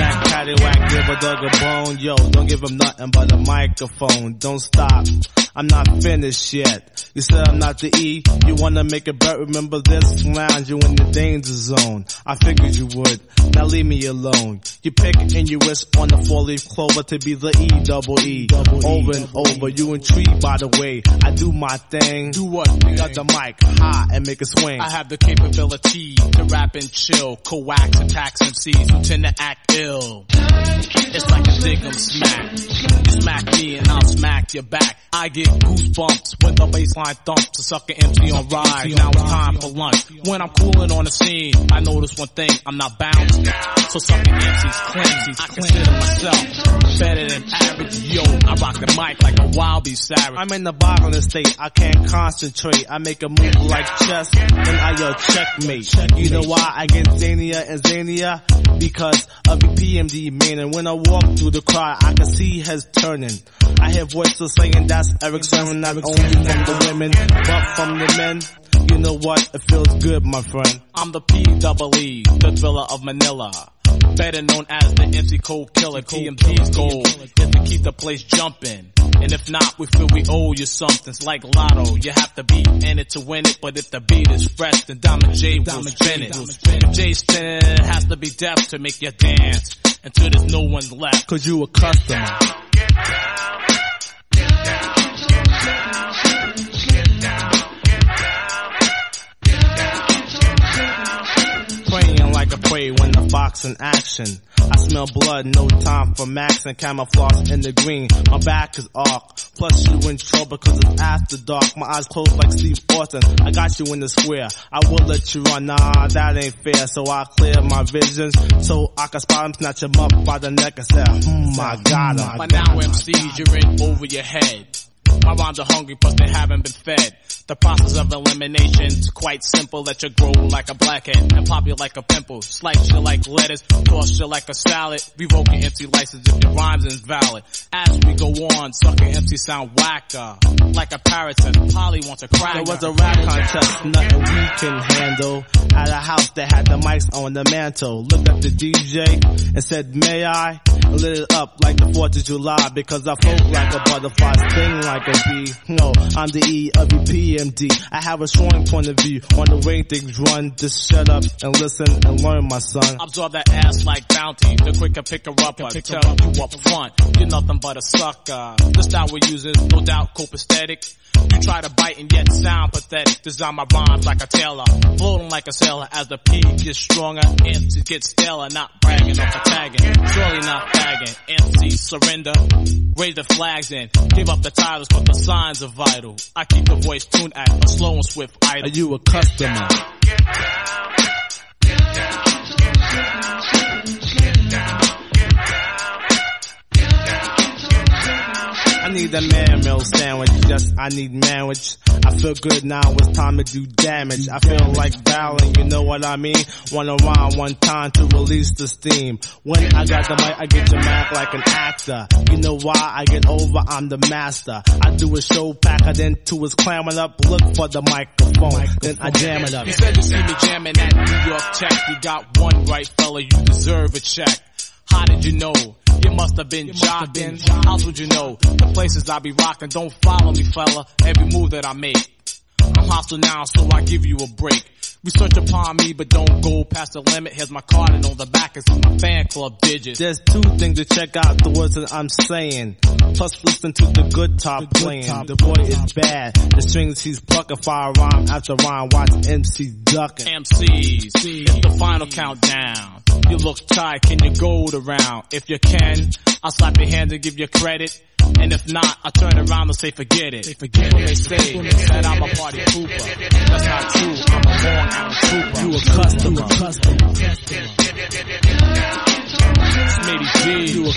Jack Paddywhack, give a dog a bone, yo. Don't give him nothing but a microphone. Don't stop. I'm not finished yet. You said I'm not the E. You wanna make a bet? Remember this lounge, you in the danger zone. I figured you would. Now leave me alone. You pick and you wish on the four leaf clover to be the E double E. Double Over and over. You intrigued by the way I do my thing. Do what? You got the mic high and make a swing. I have the capability to rap and chill, coax attacks MCs who tend to act ill. Your back. I get goosebumps when the baseline thumps. A sucker MC on ride. Now it's time for lunch. When I'm cooling on the scene, I notice one thing. I'm not bound. So sucker MCs clean. I consider myself better than average. Yo, I rock the mic like a wild beast savage. I'm in the boggling state. I can't concentrate. I make a move like chess and I yell checkmate. You know why I get zania and zania? Because of the PMD man. And when I walk through the crowd, I can see heads turning. I hear voices saying that's Erick Sermon, not only from the women, but from the men. You know what? It feels good, my friend. I'm the P double E, the thriller of Manila. Better known as the MC Cold Killer. TMT's goal is to keep the place jumping. And if not, we feel we owe you something. It's like Lotto. You have to be in it to win it. But if the beat is fresh, then Diamond J will spin it. Spinning it, it has to be deaf to make you dance. Until there's no one left. Cause you a customer. Prey when the fox in action. I smell blood, no time for max and camouflage in the green. My back is arc, plus you in trouble cause it's after dark. My eyes closed like Steve Austin. I got you in the square. I will let you run, nah, that ain't fair. So I clear my visions so I can spot him, snatch him up by the neck and say, hmm, my god, I got him. By now MCs, you're in over your head. My rhymes are hungry plus they haven't been fed. The process of elimination's quite simple. Let you grow like a blackhead and pop you like a pimple. Slice you like lettuce, toss you like a salad. Revoke your MC license if your rhymes invalid. As we go on, sucker MC sound whacker. Like a parrot and Polly wants a crack. There was a rap contest, nothing we can handle. At a house that had the mics on the mantle. Looked up the DJ and said, may I? Lit it up like the 4th of July because I float like a butterfly, sting like a bee. No, I'm the E of the PMD. I have a strong point of view on the way things run. Just shut up and listen and learn, my son. Absorb that ass like bounty. The quicker pick her up, I tell you up front. You're nothing but a sucker. The style we use is no doubt copacetic. You try to bite and yet sound pathetic. Design my rhymes like a tailor. Floating like a sailor as the P gets stronger. MCs get staler, not bragging or tagging. Surely not fagging. MCs surrender. Raise the flags and give up the titles, but the signs are vital. I keep the voice tuned at a slow and swift idle. Are you a customer? I need a man meal sandwich, just I need manwich. I feel good now, it's time to do damage. I feel like battling, you know what I mean? Wanna rhyme one time to release the steam. When I got the mic, I get your mouth like an actor. You know why I get over, I'm the master. I do a show packer, then two is clamming up, look for the microphone, then I jam it up. You said you see me jamming at New York Tech. You got one right, fella. You deserve a check. How did you know? You must have been jocking. How would you know? The places I be rocking. Don't follow me, fella. Every move that I make. I'm hostile now, so I give you a break. Research upon me, but don't go past the limit. Here's my card, and on the back is my fan club digits. There's two things to check out the words that I'm saying. Plus listen to the good top playing. The boy is bad. The strings he's plucking fire rhyme after rhyme. Watch MC ducking. MCs, it's the final countdown. You look tight, can you go the round? If you can, I'll slap your hand and give you credit. And if not, I turn around and say forget it. They forget what they say that I'm a party pooper. That's not true. I'm a born out trooper. You a customer. customer. Smitty G. You a customer.